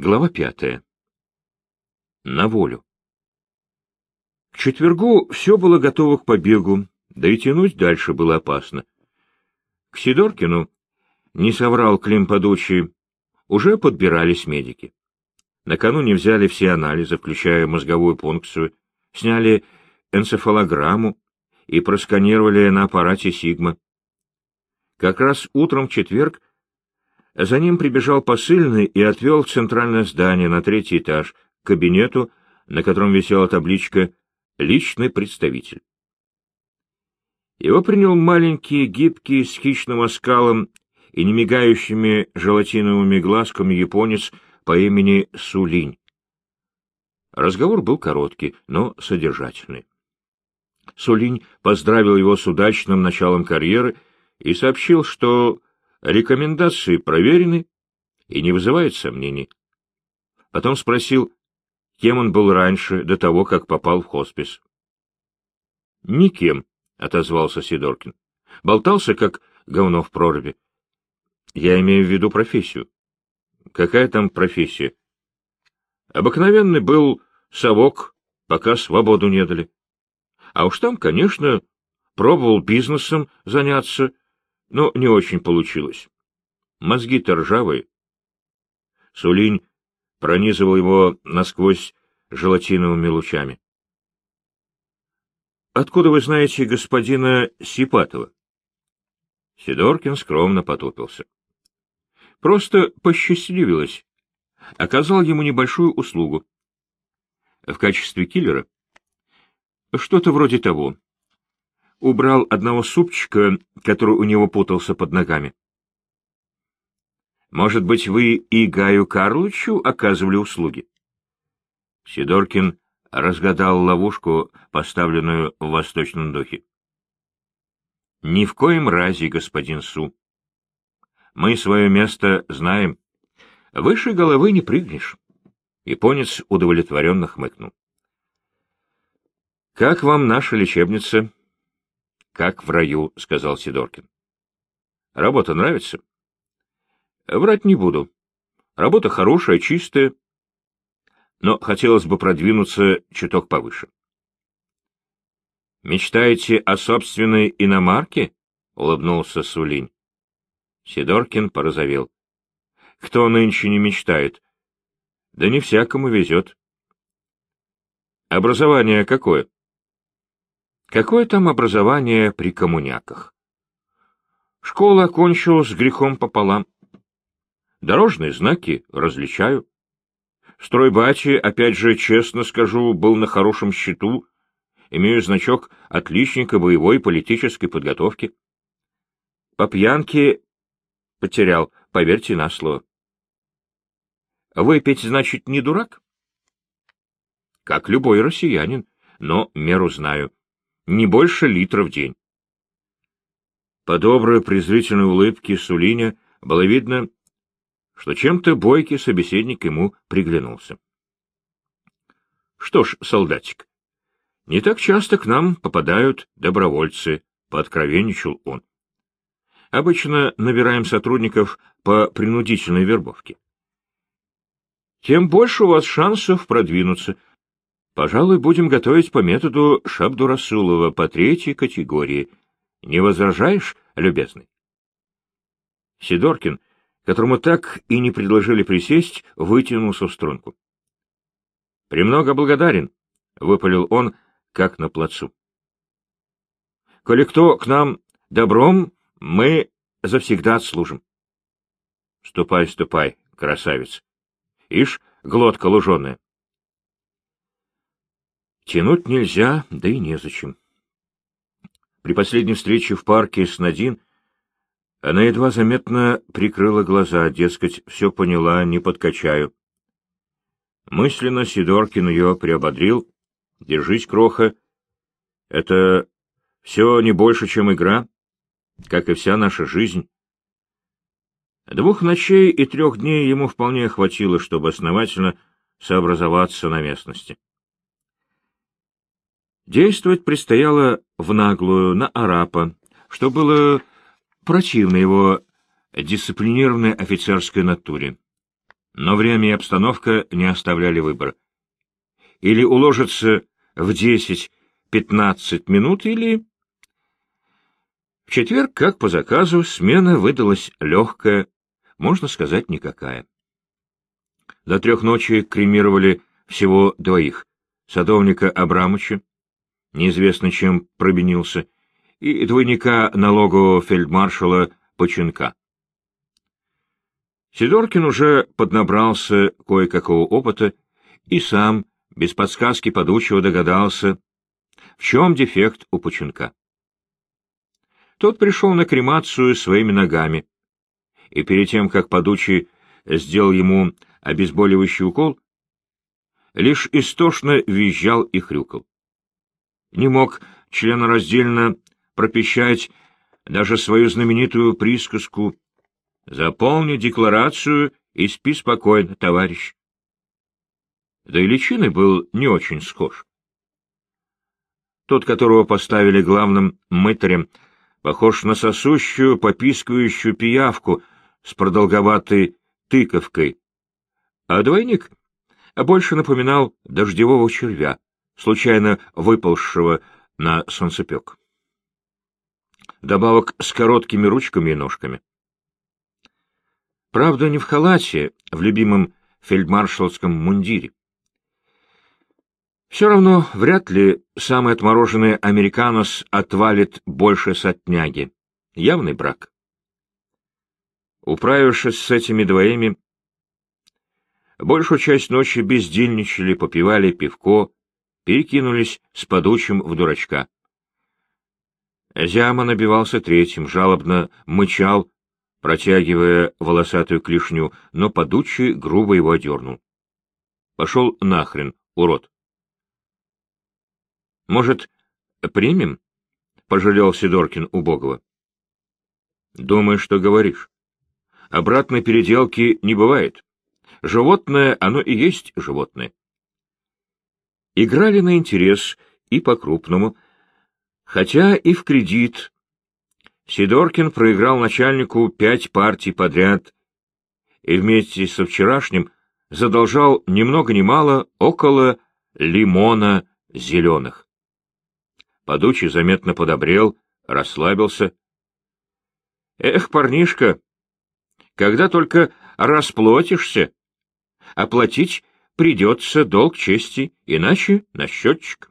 Глава пятая. На волю. К четвергу все было готово к побегу, да и тянуть дальше было опасно. К Сидоркину, не соврал Клим Подучий, уже подбирались медики. Накануне взяли все анализы, включая мозговую пункцию, сняли энцефалограмму и просканировали на аппарате Сигма. Как раз утром в четверг за ним прибежал посыльный и отвел в центральное здание на третий этаж, к кабинету, на котором висела табличка «Личный представитель». Его принял маленький, гибкий, с хищным оскалом и немигающими желатиновыми глазками японец по имени Сулинь. Разговор был короткий, но содержательный. Сулинь поздравил его с удачным началом карьеры и сообщил, что Рекомендации проверены и не вызывают сомнений. Потом спросил, кем он был раньше, до того, как попал в хоспис. — Никем, — отозвался Сидоркин. — Болтался, как говно в проруби. Я имею в виду профессию. — Какая там профессия? — Обыкновенный был совок, пока свободу не дали. А уж там, конечно, пробовал бизнесом заняться, но не очень получилось. Мозги-то ржавые. Сулинь пронизывал его насквозь желатиновыми лучами. — Откуда вы знаете господина Сипатова? Сидоркин скромно потупился. — Просто посчастливилось. Оказал ему небольшую услугу. В качестве киллера? Что-то вроде того убрал одного супчика, который у него путался под ногами. Может быть, вы и Гаю Карловичу оказывали услуги? Сидоркин разгадал ловушку, поставленную в восточном духе. Ни в коем разе, господин Су. Мы свое место знаем. Выше головы не прыгнешь. Японец удовлетворенно хмыкнул. — Как вам наша лечебница? Как в раю, — сказал Сидоркин. — Работа нравится? — Врать не буду. Работа хорошая, чистая, но хотелось бы продвинуться чуток повыше. — Мечтаете о собственной иномарке? — улыбнулся Сулинь. Сидоркин порозовел. — Кто нынче не мечтает? Да не всякому везет. — Образование какое? — Какое там образование при коммуняках? Школа окончил с грехом пополам. Дорожные знаки различаю. Стройбати, опять же, честно скажу, был на хорошем счету. Имею значок отличника боевой политической подготовки. По пьянке потерял, поверьте на слово. Выпить, значит, не дурак? Как любой россиянин, но меру знаю не больше литра в день. По доброй презрительной улыбке Сулиня было видно, что чем-то бойкий собеседник ему приглянулся. — Что ж, солдатик, не так часто к нам попадают добровольцы, — пооткровенничал он. — Обычно набираем сотрудников по принудительной вербовке. Тем больше у вас шансов продвинуться — Пожалуй, будем готовить по методу Шабдурасулова по третьей категории. Не возражаешь, любезный? Сидоркин, которому так и не предложили присесть, вытянулся в струнку. — Премного благодарен, — выпалил он, как на плацу. — Коли кто к нам добром, мы завсегда отслужим. — Ступай, ступай, красавец. Ишь, глотка луженая. Тянуть нельзя, да и незачем. При последней встрече в парке с Надин она едва заметно прикрыла глаза, дескать, все поняла, не подкачаю. Мысленно Сидоркин ее приободрил. Держись, кроха. Это все не больше, чем игра, как и вся наша жизнь. Двух ночей и трех дней ему вполне хватило, чтобы основательно сообразоваться на местности. Действовать предстояло в наглую, на арапа, что было противно его дисциплинированной офицерской натуре. Но время и обстановка не оставляли выбора. Или уложиться в десять-пятнадцать минут, или... В четверг, как по заказу, смена выдалась легкая, можно сказать, никакая. До трех ночи кремировали всего двоих — садовника Абрамыча, неизвестно чем пробенился, и двойника налогового фельдмаршала Поченка. Сидоркин уже поднабрался кое-какого опыта и сам, без подсказки подучего, догадался, в чем дефект у Поченка. Тот пришел на кремацию своими ногами, и перед тем, как подучий сделал ему обезболивающий укол, лишь истошно визжал и хрюкал. Не мог членораздельно пропищать даже свою знаменитую присказку «Заполни декларацию и спи спокойно, товарищ». Да и личиной был не очень схож. Тот, которого поставили главным мытарем, похож на сосущую, попискивающую пиявку с продолговатой тыковкой, а двойник больше напоминал дождевого червя, случайно выползшего на солнцепек. Добавок с короткими ручками и ножками. Правда, не в халате, в любимом фельдмаршалском мундире. Все равно вряд ли самый отмороженный американос отвалит больше сотняги. Явный брак. Управившись с этими двоими, большую часть ночи бездельничали, попивали пивко, перекинулись с подучим в дурачка. Зяма набивался третьим, жалобно мычал, протягивая волосатую клешню, но подучий грубо его одернул. — Пошел нахрен, урод! — Может, примем? — пожалел Сидоркин убогого. — Думаешь, что говоришь. Обратной переделки не бывает. Животное, оно и есть животное. Играли на интерес и по-крупному, хотя и в кредит. Сидоркин проиграл начальнику пять партий подряд и вместе со вчерашним задолжал ни много ни мало около лимона зеленых. Подучий заметно подобрел, расслабился. — Эх, парнишка, когда только расплатишься, оплатить придется долг чести, иначе на счетчик.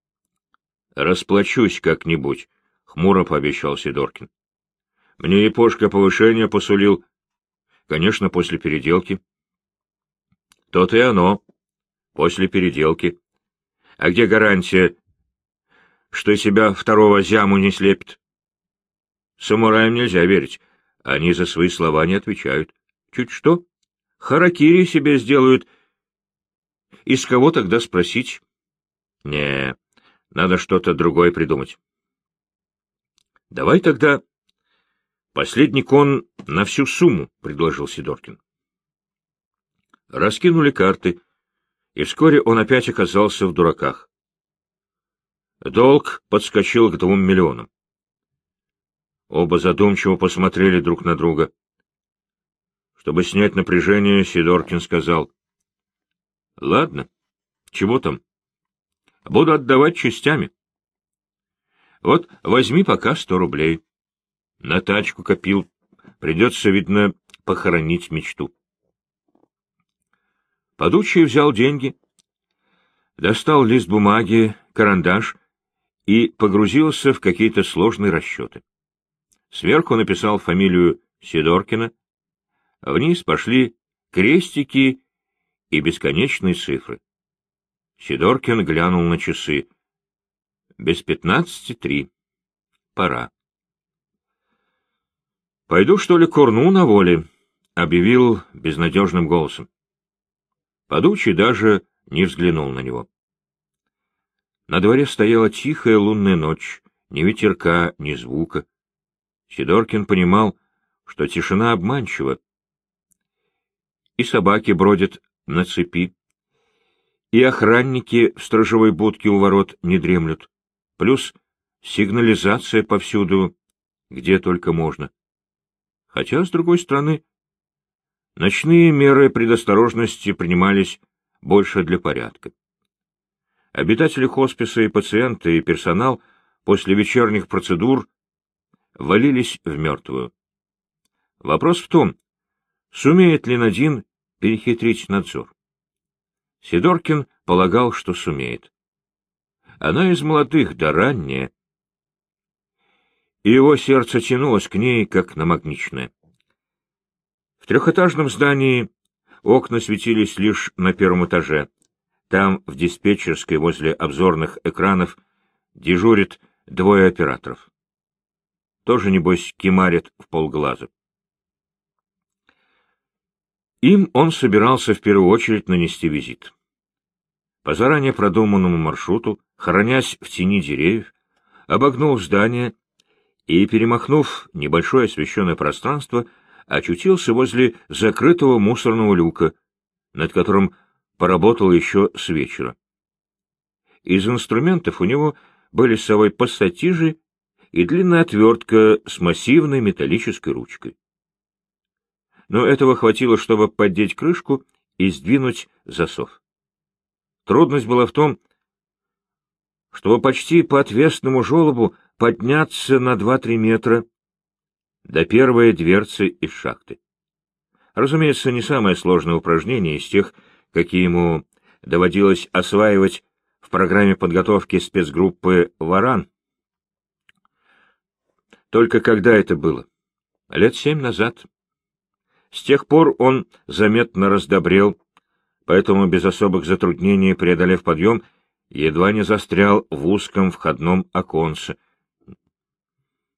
— Расплачусь как-нибудь, — хмуро пообещал Сидоркин. — Мне Япошка повышение посулил. Конечно, после переделки. — То-то и оно. После переделки. А где гарантия, что себя второго зяму не слепит? Самураям нельзя верить. Они за свои слова не отвечают. Чуть что, харакири себе сделают. Из кого тогда спросить? Не, надо что-то другое придумать. Давай тогда последний кон на всю сумму, — предложил Сидоркин. Раскинули карты, и вскоре он опять оказался в дураках. Долг подскочил к двум миллионам. Оба задумчиво посмотрели друг на друга. Чтобы снять напряжение, Сидоркин сказал. — Ладно, чего там? Буду отдавать частями. Вот возьми пока сто рублей. На тачку копил. Придется, видно, похоронить мечту. Подучий взял деньги, достал лист бумаги, карандаш и погрузился в какие-то сложные расчеты. Сверху написал фамилию Сидоркина, вниз пошли крестики и бесконечные цифры. Сидоркин глянул на часы. Без пятнадцати три. Пора. — Пойду, что ли, курну на воле, — объявил безнадежным голосом. Подучий даже не взглянул на него. На дворе стояла тихая лунная ночь, ни ветерка, ни звука. Сидоркин понимал, что тишина обманчива. И собаки бродят на цепи, и охранники в сторожевой будке у ворот не дремлют, плюс сигнализация повсюду, где только можно. Хотя, с другой стороны, Ночные меры предосторожности принимались больше для порядка. Обитатели хосписа и пациенты, и персонал после вечерних процедур валились в мертвую. Вопрос в том, сумеет ли Надин перехитрить надзор. Сидоркин полагал, что сумеет. Она из молодых, да ранняя, и его сердце тянулось к ней, как намагничное. В трехэтажном здании окна светились лишь на первом этаже. Там, в диспетчерской, возле обзорных экранов, дежурит двое операторов. Тоже, небось, кимарит в полглаза. Им он собирался в первую очередь нанести визит. По заранее продуманному маршруту, хоронясь в тени деревьев, обогнул здание и, перемахнув небольшое освещенное пространство, очутился возле закрытого мусорного люка, над которым поработал еще с вечера. Из инструментов у него были с собой пассатижи и длинная отвертка с массивной металлической ручкой но этого хватило, чтобы поддеть крышку и сдвинуть засов. Трудность была в том, чтобы почти по отвесному желобу подняться на два-три метра до первой дверцы из шахты. Разумеется, не самое сложное упражнение из тех, какие ему доводилось осваивать в программе подготовки спецгруппы «Варан». Только когда это было? Лет семь назад. С тех пор он заметно раздобрел, поэтому без особых затруднений, преодолев подъем, едва не застрял в узком входном оконце.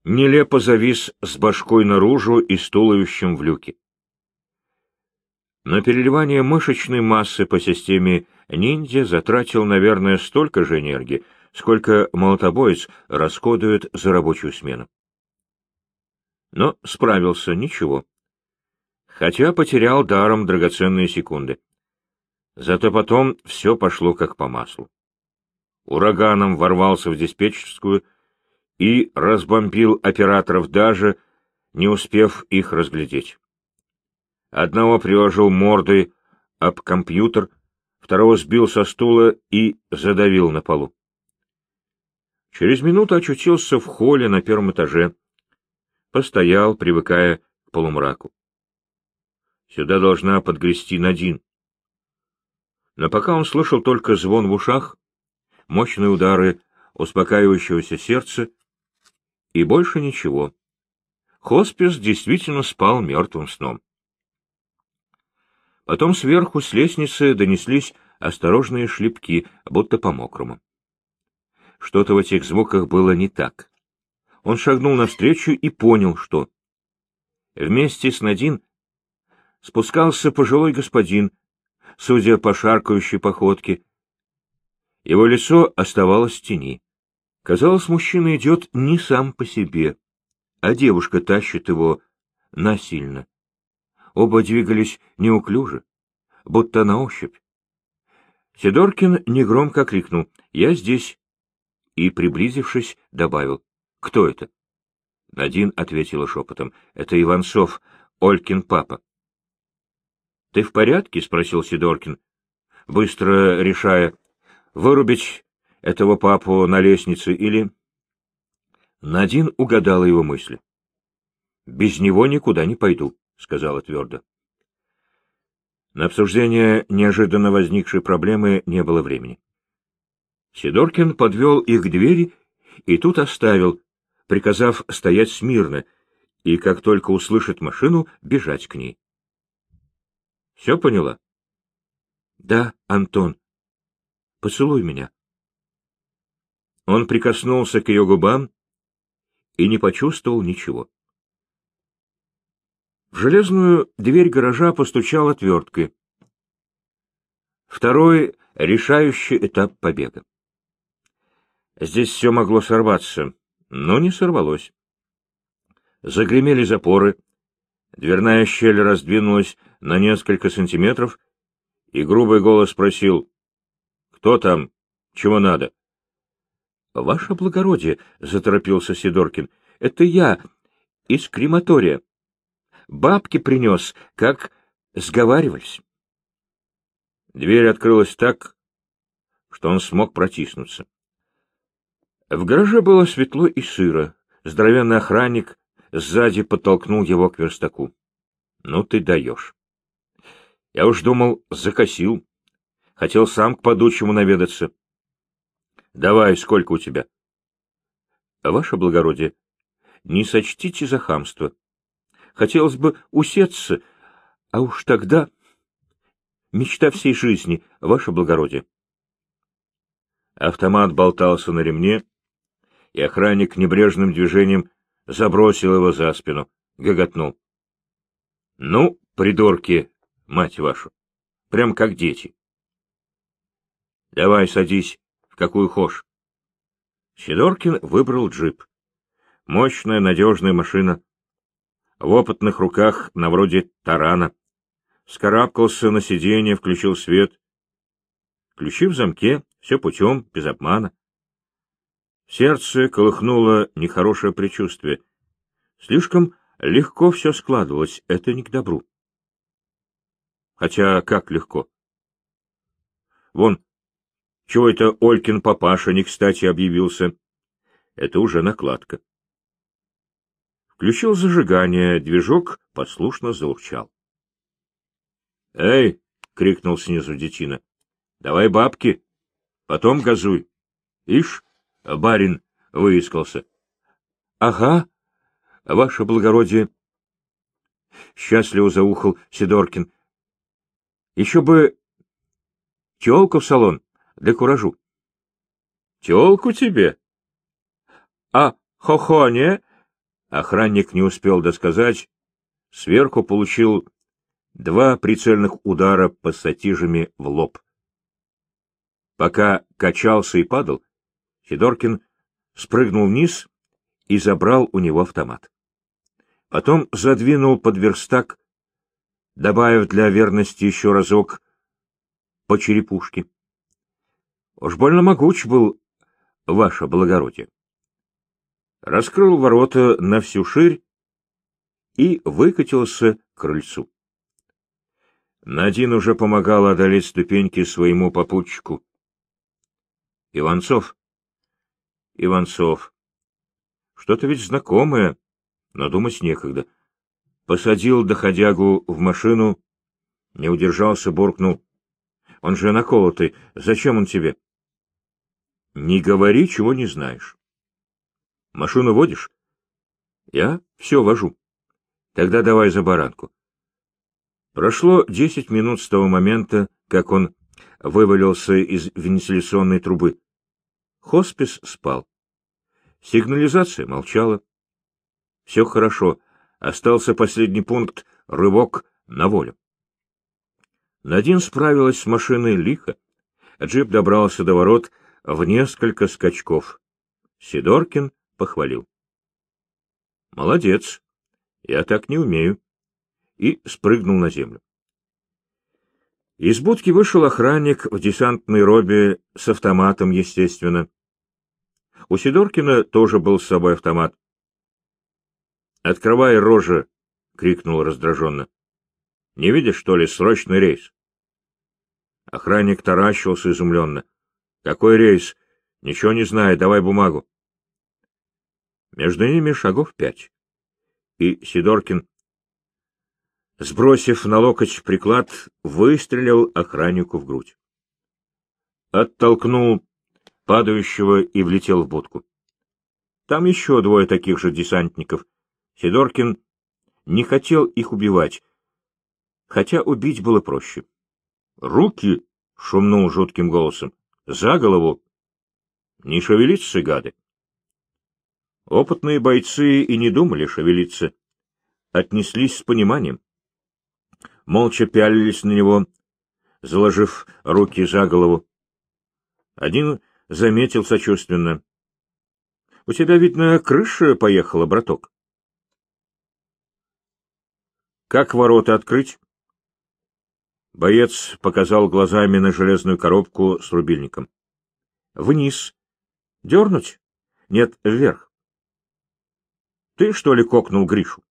Нелепо завис с башкой наружу и с туловищем в люке. На переливание мышечной массы по системе ниндзя затратил, наверное, столько же энергии, сколько молотобоец расходует за рабочую смену. Но справился, ничего хотя потерял даром драгоценные секунды. Зато потом все пошло как по маслу. Ураганом ворвался в диспетчерскую и разбомбил операторов даже, не успев их разглядеть. Одного приложил мордой об компьютер, второго сбил со стула и задавил на полу. Через минуту очутился в холле на первом этаже. Постоял, привыкая к полумраку. Сюда должна подгрести Надин. Но пока он слышал только звон в ушах, мощные удары успокаивающегося сердца и больше ничего. Хоспис действительно спал мертвым сном. Потом сверху с лестницы донеслись осторожные шлепки, будто по мокрому. Что-то в этих звуках было не так. Он шагнул навстречу и понял, что... Вместе с Надин спускался пожилой господин, судя по шаркающей походке. Его лицо оставалось в тени. Казалось, мужчина идет не сам по себе, а девушка тащит его насильно. Оба двигались неуклюже, будто на ощупь. Сидоркин негромко крикнул «Я здесь!» и, приблизившись, добавил «Кто это?» Надин ответила шепотом «Это Иванцов, Олькин папа». Ты в порядке? — спросил Сидоркин, быстро решая, вырубить этого папу на лестнице или... Надин угадала его мысли. — Без него никуда не пойду, — сказала твердо. На обсуждение неожиданно возникшей проблемы не было времени. Сидоркин подвел их к двери и тут оставил, приказав стоять смирно, и, как только услышит машину, бежать к ней. Все поняла? Да, Антон. Поцелуй меня. Он прикоснулся к ее губам и не почувствовал ничего. В железную дверь гаража постучал отверткой. Второй — решающий этап побега. Здесь все могло сорваться, но не сорвалось. Загремели запоры, Дверная щель раздвинулась на несколько сантиметров, и грубый голос спросил, «Кто там? Чего надо?» «Ваше благородие», — заторопился Сидоркин, — «это я из крематория. Бабки принес, как сговаривались. Дверь открылась так, что он смог протиснуться. В гараже было светло и сыро. Здоровенный охранник сзади подтолкнул его к верстаку. — Ну ты даешь. Я уж думал, закосил. Хотел сам к подучему наведаться. — Давай, сколько у тебя? — Ваше благородие, не сочтите за хамство. Хотелось бы усеться, а уж тогда... Мечта всей жизни, ваше благородие. Автомат болтался на ремне, и охранник небрежным движением забросил его за спину, гоготнул. — Ну, придурки, мать вашу, прям как дети. — Давай садись, в какую хошь. Сидоркин выбрал джип. Мощная, надежная машина. В опытных руках, на вроде тарана. Скарабкался на сиденье, включил свет. Ключи в замке, все путем, без обмана. сердце колыхнуло нехорошее предчувствие. Слишком легко все складывалось, это не к добру. Хотя как легко? Вон, чего это Олькин папаша не кстати объявился? Это уже накладка. Включил зажигание, движок послушно заурчал. «Эй!» — крикнул снизу детина. «Давай бабки, потом газуй. Ишь, барин выискался». «Ага, ваше благородие!» Счастливо заухал Сидоркин. «Еще бы телку в салон, для куражу». «Телку тебе?» «А хохоне?» Охранник не успел досказать. Сверху получил два прицельных удара пассатижами в лоб. Пока качался и падал, Федоркин спрыгнул вниз и забрал у него автомат. Потом задвинул под верстак, добавив для верности еще разок по черепушке. Уж больно могуч был ваше благородие. Раскрыл ворота на всю ширь и выкатился к крыльцу. Надин уже помогал одолеть ступеньки своему попутчику. Иванцов. Иванцов. Что-то ведь знакомое, но думать некогда. Посадил доходягу в машину, не удержался, буркнул. Он же наколотый, зачем он тебе? Не говори, чего не знаешь. Машину водишь? Я все вожу. Тогда давай за баранку. Прошло десять минут с того момента, как он вывалился из вентиляционной трубы. Хоспис спал. Сигнализация молчала. Все хорошо. Остался последний пункт — рывок на волю. Надин справилась с машиной лихо. Джип добрался до ворот в несколько скачков. Сидоркин похвалил. — Молодец. Я так не умею и спрыгнул на землю. Из будки вышел охранник в десантной робе с автоматом, естественно. У Сидоркина тоже был с собой автомат. «Открывай рожи!» — крикнул раздраженно. «Не видишь, что ли, срочный рейс?» Охранник таращился изумленно. «Какой рейс? Ничего не знаю, давай бумагу». Между ними шагов пять. И Сидоркин сбросив на локоть приклад, выстрелил охраннику в грудь. Оттолкнул падающего и влетел в будку. Там еще двое таких же десантников. Сидоркин не хотел их убивать, хотя убить было проще. «Руки!» — шумнул жутким голосом. «За голову!» «Не шевелиться, гады!» Опытные бойцы и не думали шевелиться. Отнеслись с пониманием молча пялились на него, заложив руки за голову. Один заметил сочувственно. — У тебя, видно, крыша поехала, браток. — Как ворота открыть? Боец показал глазами на железную коробку с рубильником. — Вниз. — Дернуть? — Нет, вверх. — Ты, что ли, кокнул Гришу?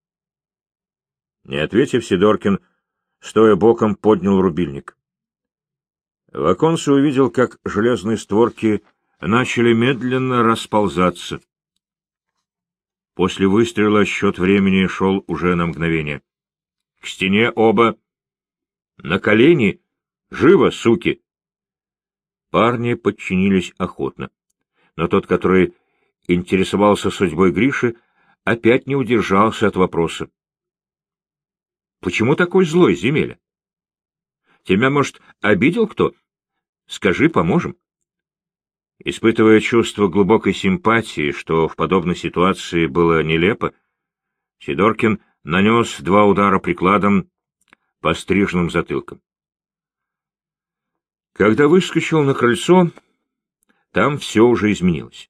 Не ответив, Сидоркин стоя боком, поднял рубильник. В оконце увидел, как железные створки начали медленно расползаться. После выстрела счет времени шел уже на мгновение. К стене оба. На колени. Живо, суки! Парни подчинились охотно. Но тот, который интересовался судьбой Гриши, опять не удержался от вопроса. — Почему такой злой, Земеля? Тебя, может, обидел кто? Скажи, поможем. Испытывая чувство глубокой симпатии, что в подобной ситуации было нелепо, Сидоркин нанес два удара прикладом по стриженным затылкам. Когда выскочил на крыльцо, там все уже изменилось.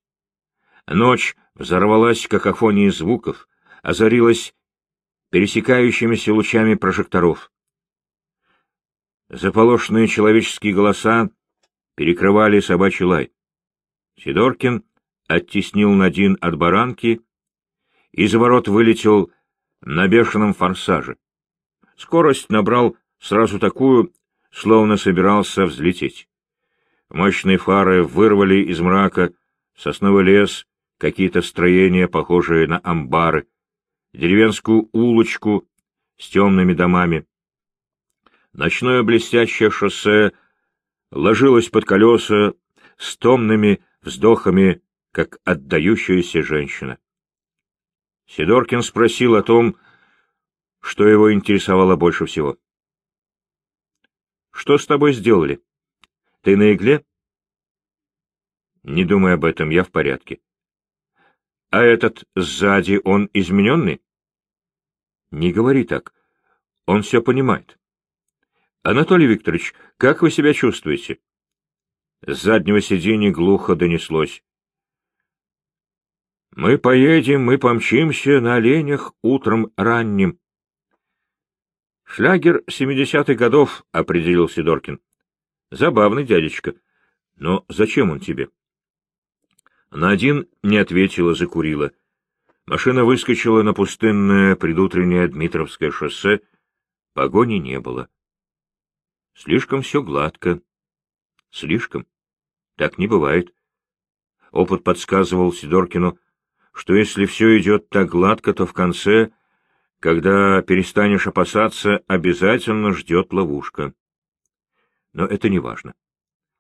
Ночь взорвалась какофонией звуков, озарилась пересекающимися лучами прожекторов. Заполошенные человеческие голоса перекрывали собачий лай. Сидоркин оттеснил Надин от баранки, и за ворот вылетел на бешеном форсаже. Скорость набрал сразу такую, словно собирался взлететь. Мощные фары вырвали из мрака сосновый лес, какие-то строения, похожие на амбары, деревенскую улочку с темными домами. Ночное блестящее шоссе ложилось под колеса с томными вздохами, как отдающаяся женщина. Сидоркин спросил о том, что его интересовало больше всего. — Что с тобой сделали? Ты на игле? — Не думай об этом, я в порядке. — А этот сзади, он измененный? — Не говори так. Он все понимает. — Анатолий Викторович, как вы себя чувствуете? С заднего сиденья глухо донеслось. Мы поедем, мы помчимся на оленях утром ранним. Шлягер семидесятых годов, — определил Сидоркин. Забавный дядечка. Но зачем он тебе? На один не ответила, закурила. Машина выскочила на пустынное предутреннее Дмитровское шоссе. Погони не было. Слишком все гладко. Слишком. Так не бывает. Опыт подсказывал Сидоркину, что если все идет так гладко, то в конце, когда перестанешь опасаться, обязательно ждет ловушка. Но это не важно.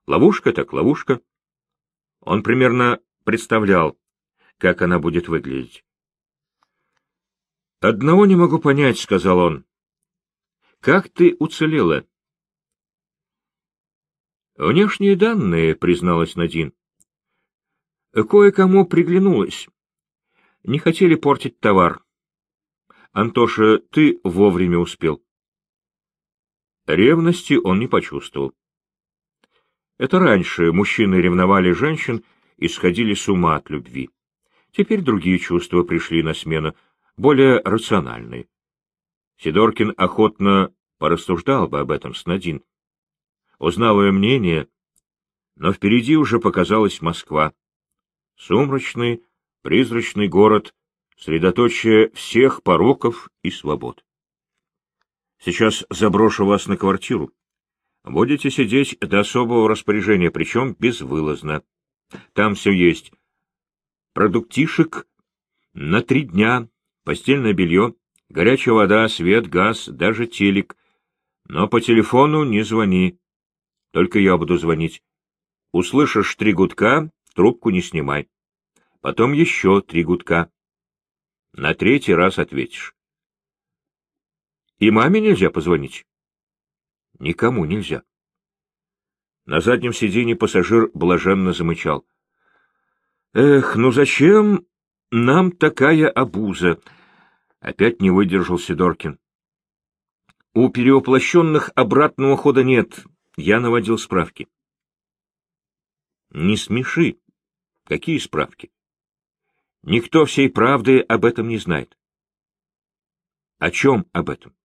Ловушка так ловушка. Он примерно представлял, как она будет выглядеть. «Одного не могу понять», — сказал он. «Как ты уцелела?» «Внешние данные», — призналась Надин. «Кое-кому приглянулось. Не хотели портить товар. Антоша, ты вовремя успел. Ревности он не почувствовал. Это раньше мужчины ревновали женщин и сходили с ума от любви. Теперь другие чувства пришли на смену, более рациональные. Сидоркин охотно порассуждал бы об этом с Надин. Узнал ее мнение, но впереди уже показалась Москва. Сумрачный, призрачный город, средоточие всех пороков и свобод. Сейчас заброшу вас на квартиру. Будете сидеть до особого распоряжения, причем безвылазно. Там все есть. Продуктишек на три дня, постельное белье, горячая вода, свет, газ, даже телек. Но по телефону не звони. Только я буду звонить. Услышишь три гудка, трубку не снимай. Потом еще три гудка. На третий раз ответишь. И маме нельзя позвонить? Никому нельзя. На заднем сиденье пассажир блаженно замычал. Эх, ну зачем нам такая обуза? Опять не выдержал Сидоркин. У перевоплощенных обратного хода нет. Я наводил справки. Не смеши. Какие справки? Никто всей правды об этом не знает. О чем об этом?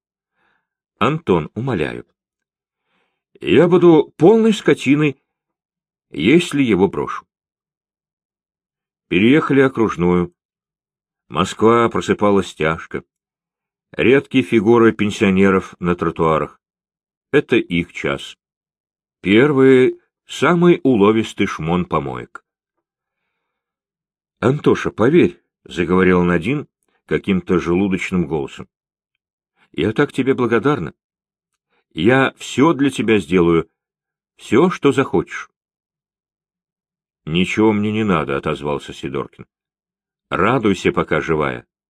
Антон, умоляю. Я буду полной скотиной, если его брошу. Переехали окружную. Москва просыпалась тяжко. Редкие фигуры пенсионеров на тротуарах. Это их час. Первый, самый уловистый шмон помоек. — Антоша, поверь, — заговорил Надин каким-то желудочным голосом. — Я так тебе благодарна. Я все для тебя сделаю, все, что захочешь. — Ничего мне не надо, — отозвался Сидоркин. — Радуйся, пока живая.